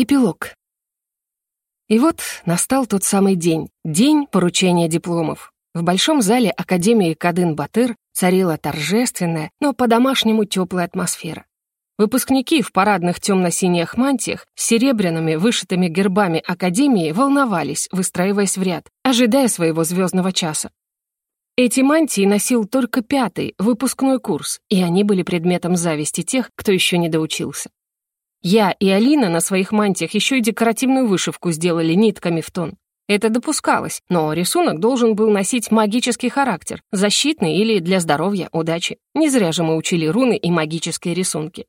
Эпилог. И вот настал тот самый день, день поручения дипломов. В большом зале Академии Кадын-Батыр царила торжественная, но по-домашнему теплая атмосфера. Выпускники в парадных темно-синих мантиях с серебряными вышитыми гербами Академии волновались, выстраиваясь в ряд, ожидая своего звездного часа. Эти мантии носил только пятый, выпускной курс, и они были предметом зависти тех, кто еще не доучился. Я и Алина на своих мантиях еще и декоративную вышивку сделали нитками в тон. Это допускалось, но рисунок должен был носить магический характер, защитный или для здоровья, удачи. Не зря же мы учили руны и магические рисунки.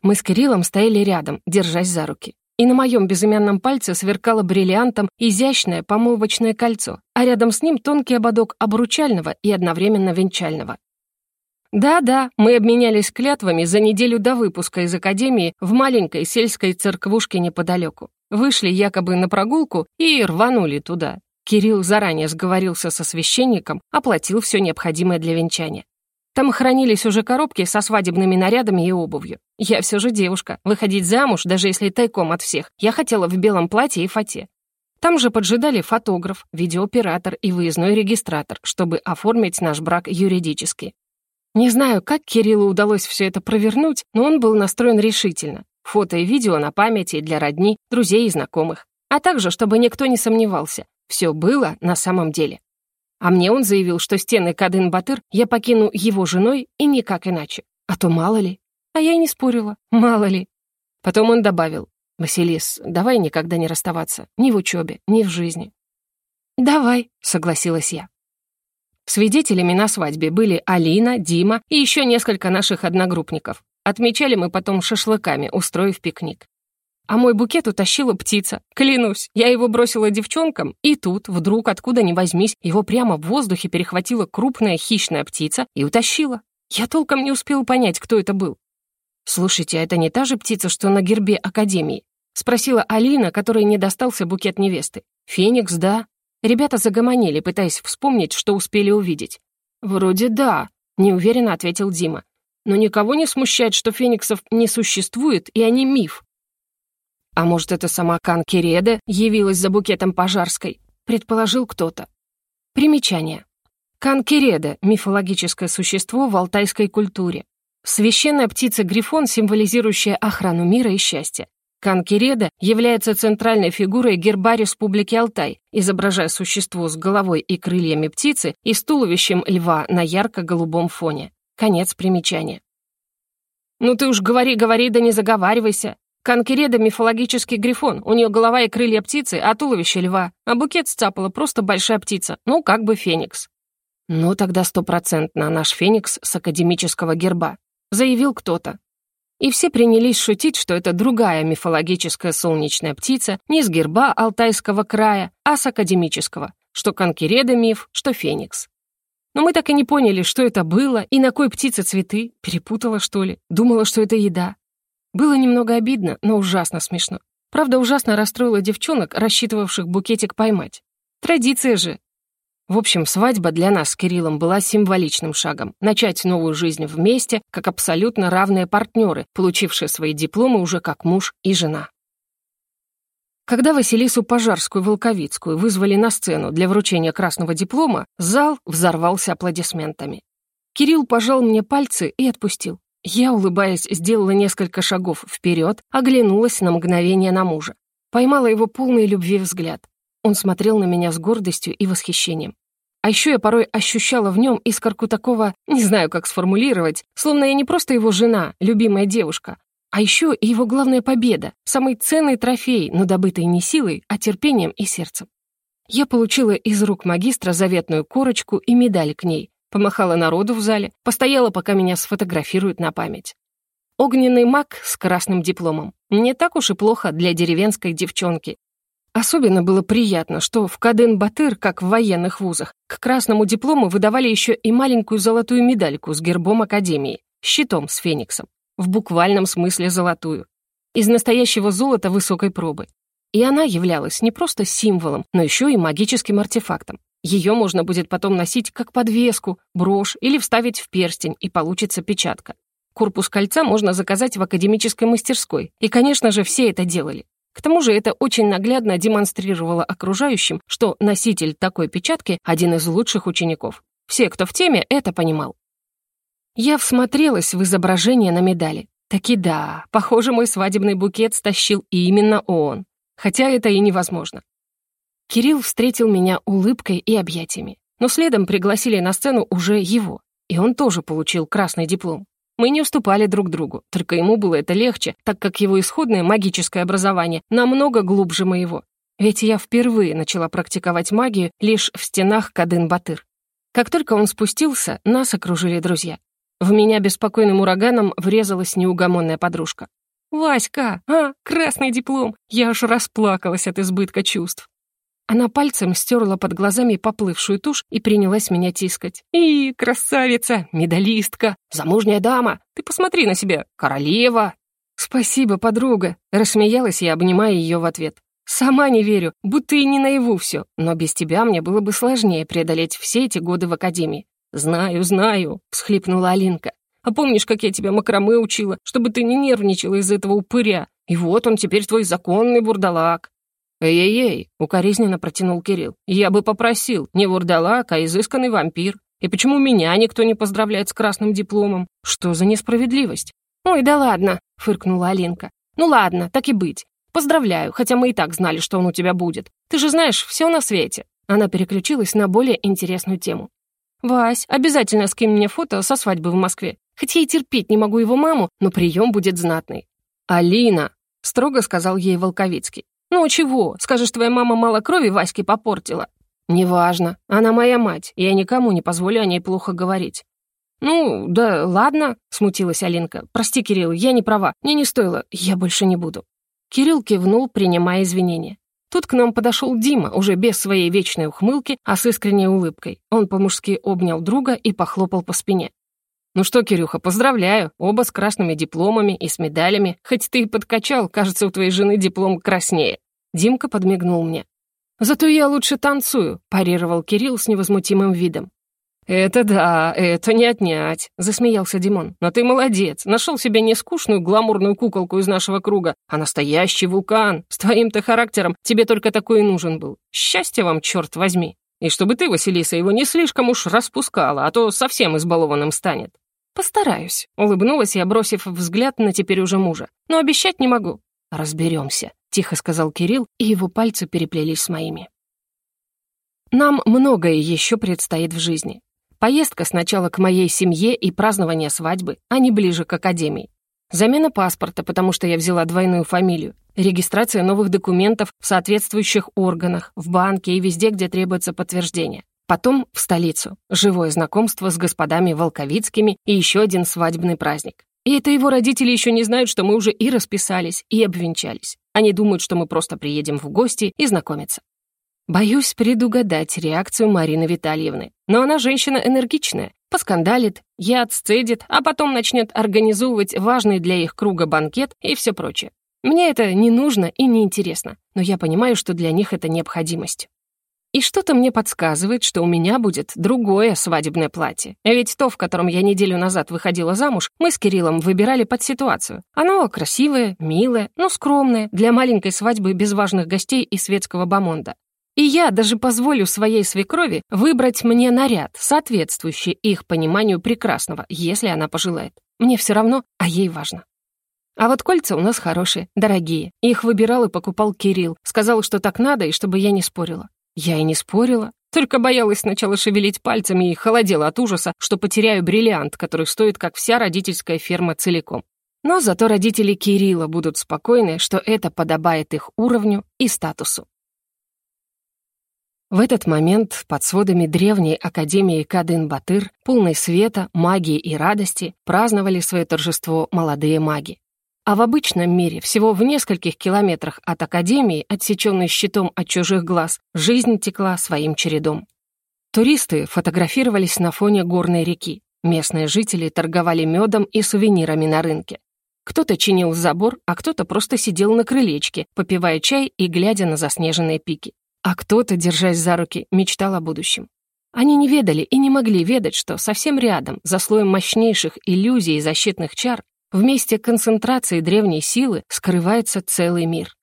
Мы с Кириллом стояли рядом, держась за руки. И на моем безымянном пальце сверкало бриллиантом изящное помолвочное кольцо, а рядом с ним тонкий ободок обручального и одновременно венчального. Да-да, мы обменялись клятвами за неделю до выпуска из академии в маленькой сельской церквушке неподалеку. Вышли якобы на прогулку и рванули туда. Кирилл заранее сговорился со священником, оплатил все необходимое для венчания. Там хранились уже коробки со свадебными нарядами и обувью. Я все же девушка, выходить замуж, даже если тайком от всех, я хотела в белом платье и фате. Там же поджидали фотограф, видеооператор и выездной регистратор, чтобы оформить наш брак юридически. Не знаю, как Кириллу удалось все это провернуть, но он был настроен решительно. Фото и видео на памяти для родни, друзей и знакомых. А также, чтобы никто не сомневался, все было на самом деле. А мне он заявил, что стены Кадын-Батыр я покину его женой и никак иначе. А то мало ли. А я и не спорила, мало ли. Потом он добавил, «Василис, давай никогда не расставаться, ни в учебе, ни в жизни». «Давай», — согласилась я. Свидетелями на свадьбе были Алина, Дима и еще несколько наших одногруппников. Отмечали мы потом шашлыками, устроив пикник. А мой букет утащила птица. Клянусь, я его бросила девчонкам, и тут, вдруг, откуда ни возьмись, его прямо в воздухе перехватила крупная хищная птица и утащила. Я толком не успела понять, кто это был. «Слушайте, а это не та же птица, что на гербе Академии?» — спросила Алина, которой не достался букет невесты. «Феникс, да?» Ребята загомонили, пытаясь вспомнить, что успели увидеть. «Вроде да», — неуверенно ответил Дима. «Но никого не смущает, что фениксов не существует, и они миф». «А может, это сама Канкереда явилась за букетом пожарской?» — предположил кто-то. Примечание. Канкереда — мифологическое существо в алтайской культуре. Священная птица-грифон, символизирующая охрану мира и счастья. Канкереда является центральной фигурой герба Республики Алтай, изображая существо с головой и крыльями птицы и с туловищем льва на ярко-голубом фоне. Конец примечания. «Ну ты уж говори-говори, да не заговаривайся. Канкереда — мифологический грифон, у нее голова и крылья птицы, а туловище льва, а букет сцапала просто большая птица, ну, как бы феникс». «Ну, тогда стопроцентно наш феникс с академического герба», — заявил кто-то. И все принялись шутить, что это другая мифологическая солнечная птица не с герба Алтайского края, а с академического, что конкереда миф, что феникс. Но мы так и не поняли, что это было и на кой птице цветы, перепутала, что ли, думала, что это еда. Было немного обидно, но ужасно смешно. Правда, ужасно расстроила девчонок, рассчитывавших букетик поймать. Традиция же, в общем, свадьба для нас с Кириллом была символичным шагом. Начать новую жизнь вместе, как абсолютно равные партнеры, получившие свои дипломы уже как муж и жена. Когда Василису Пожарскую Волковицкую вызвали на сцену для вручения красного диплома, зал взорвался аплодисментами. Кирилл пожал мне пальцы и отпустил. Я, улыбаясь, сделала несколько шагов вперед, оглянулась на мгновение на мужа. Поймала его полный любви взгляд. Он смотрел на меня с гордостью и восхищением. А еще я порой ощущала в нем искорку такого, не знаю, как сформулировать, словно я не просто его жена, любимая девушка, а еще и его главная победа, самый ценный трофей, но добытый не силой, а терпением и сердцем. Я получила из рук магистра заветную корочку и медаль к ней, помахала народу в зале, постояла, пока меня сфотографируют на память. Огненный маг с красным дипломом. Не так уж и плохо для деревенской девчонки, Особенно было приятно, что в Каден-Батыр, как в военных вузах, к красному диплому выдавали еще и маленькую золотую медальку с гербом Академии, щитом с фениксом, в буквальном смысле золотую, из настоящего золота высокой пробы. И она являлась не просто символом, но еще и магическим артефактом. Ее можно будет потом носить как подвеску, брошь или вставить в перстень, и получится печатка. Корпус кольца можно заказать в академической мастерской, и, конечно же, все это делали. К тому же это очень наглядно демонстрировало окружающим, что носитель такой печатки — один из лучших учеников. Все, кто в теме, это понимал. Я всмотрелась в изображение на медали. Таки да, похоже, мой свадебный букет стащил именно он. Хотя это и невозможно. Кирилл встретил меня улыбкой и объятиями. Но следом пригласили на сцену уже его. И он тоже получил красный диплом. Мы не уступали друг другу, только ему было это легче, так как его исходное магическое образование намного глубже моего. Ведь я впервые начала практиковать магию лишь в стенах Кадын-Батыр. Как только он спустился, нас окружили друзья. В меня беспокойным ураганом врезалась неугомонная подружка. «Васька! А, красный диплом! Я аж расплакалась от избытка чувств!» Она пальцем стерла под глазами поплывшую тушь и принялась меня тискать. «И, красавица, медалистка, замужняя дама, ты посмотри на себя, королева!» «Спасибо, подруга!» — рассмеялась я, обнимая ее в ответ. «Сама не верю, будто и не наяву все, но без тебя мне было бы сложнее преодолеть все эти годы в академии. «Знаю, знаю», — всхлипнула Алинка. «А помнишь, как я тебя макраме учила, чтобы ты не нервничала из этого упыря? И вот он теперь твой законный бурдалак». «Эй-эй-эй», — укоризненно протянул Кирилл. «Я бы попросил, не бурдалак, а изысканный вампир. И почему меня никто не поздравляет с красным дипломом? Что за несправедливость?» «Ой, да ладно», — фыркнула Алинка. «Ну ладно, так и быть. Поздравляю, хотя мы и так знали, что он у тебя будет. Ты же знаешь, все на свете». Она переключилась на более интересную тему. «Вась, обязательно скинь мне фото со свадьбы в Москве. Хоть я и терпеть не могу его маму, но прием будет знатный». «Алина!» — строго сказал ей Волковицкий. «Ну чего? Скажешь, твоя мама мало крови Ваське попортила?» «Неважно. Она моя мать, я никому не позволю о ней плохо говорить». «Ну, да ладно», — смутилась Алинка. «Прости, Кирилл, я не права. Мне не стоило. Я больше не буду». Кирилл кивнул, принимая извинения. Тут к нам подошел Дима, уже без своей вечной ухмылки, а с искренней улыбкой. Он по-мужски обнял друга и похлопал по спине. «Ну что, Кирюха, поздравляю, оба с красными дипломами и с медалями. Хоть ты и подкачал, кажется, у твоей жены диплом краснее». Димка подмигнул мне. «Зато я лучше танцую», — парировал Кирилл с невозмутимым видом. «Это да, это не отнять», — засмеялся Димон. «Но ты молодец, нашел себе не скучную гламурную куколку из нашего круга, а настоящий вулкан. С твоим-то характером тебе только такой и нужен был. Счастья вам, черт возьми. И чтобы ты, Василиса, его не слишком уж распускала, а то совсем избалованным станет». «Постараюсь», — улыбнулась я, бросив взгляд на теперь уже мужа. «Но обещать не могу». «Разберемся», — тихо сказал Кирилл, и его пальцы переплелись с моими. Нам многое еще предстоит в жизни. Поездка сначала к моей семье и празднование свадьбы, а не ближе к академии. Замена паспорта, потому что я взяла двойную фамилию. Регистрация новых документов в соответствующих органах, в банке и везде, где требуется подтверждение. Потом в столицу. Живое знакомство с господами Волковицкими и еще один свадебный праздник. И это его родители еще не знают, что мы уже и расписались, и обвенчались. Они думают, что мы просто приедем в гости и знакомиться. Боюсь предугадать реакцию Марины Витальевны. Но она женщина энергичная, поскандалит, яд сцедит, а потом начнет организовывать важный для их круга банкет и все прочее. Мне это не нужно и не интересно, но я понимаю, что для них это необходимость. И что-то мне подсказывает, что у меня будет другое свадебное платье. Ведь то, в котором я неделю назад выходила замуж, мы с Кириллом выбирали под ситуацию. Оно красивое, милое, но скромное, для маленькой свадьбы без важных гостей и светского бомонда. И я даже позволю своей свекрови выбрать мне наряд, соответствующий их пониманию прекрасного, если она пожелает. Мне все равно, а ей важно. А вот кольца у нас хорошие, дорогие. Их выбирал и покупал Кирилл. Сказал, что так надо, и чтобы я не спорила. Я и не спорила. Только боялась сначала шевелить пальцами и холодела от ужаса, что потеряю бриллиант, который стоит, как вся родительская ферма целиком. Но зато родители Кирилла будут спокойны, что это подобает их уровню и статусу. В этот момент под сводами древней Академии Кадын-Батыр, полной света, магии и радости, праздновали свое торжество молодые маги. А в обычном мире, всего в нескольких километрах от Академии, отсеченной щитом от чужих глаз, жизнь текла своим чередом. Туристы фотографировались на фоне горной реки. Местные жители торговали медом и сувенирами на рынке. Кто-то чинил забор, а кто-то просто сидел на крылечке, попивая чай и глядя на заснеженные пики. А кто-то, держась за руки, мечтал о будущем. Они не ведали и не могли ведать, что совсем рядом, за слоем мощнейших иллюзий и защитных чар, вместе концентрации древней силы скрывается целый мир.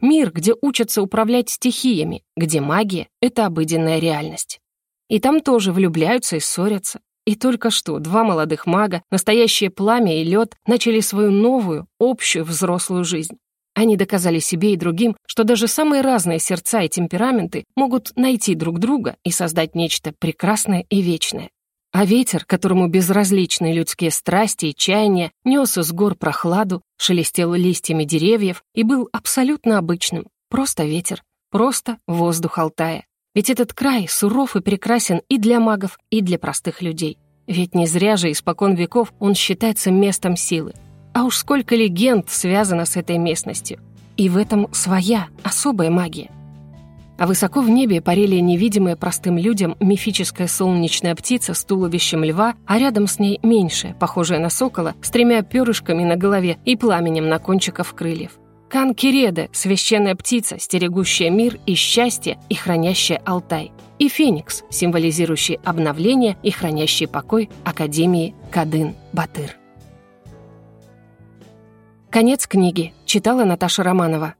Мир, где учатся управлять стихиями, где магия — это обыденная реальность. И там тоже влюбляются и ссорятся. И только что два молодых мага, настоящее пламя и лед, начали свою новую, общую взрослую жизнь. Они доказали себе и другим, что даже самые разные сердца и темпераменты могут найти друг друга и создать нечто прекрасное и вечное. А ветер, которому безразличны людские страсти и чаяния, нес из гор прохладу, шелестел листьями деревьев и был абсолютно обычным. Просто ветер, просто воздух Алтая. Ведь этот край суров и прекрасен и для магов, и для простых людей. Ведь не зря же испокон веков он считается местом силы. А уж сколько легенд связано с этой местностью. И в этом своя, особая магия. А высоко в небе парили невидимая простым людям мифическая солнечная птица с туловищем льва, а рядом с ней меньшая, похожая на сокола, с тремя перышками на голове и пламенем на кончиках крыльев. Канкереда, священная птица, стерегущая мир и счастье и хранящая Алтай. И Феникс, символизирующий обновление и хранящий покой Академии Кадын-Батыр. Конец книги. Читала Наташа Романова.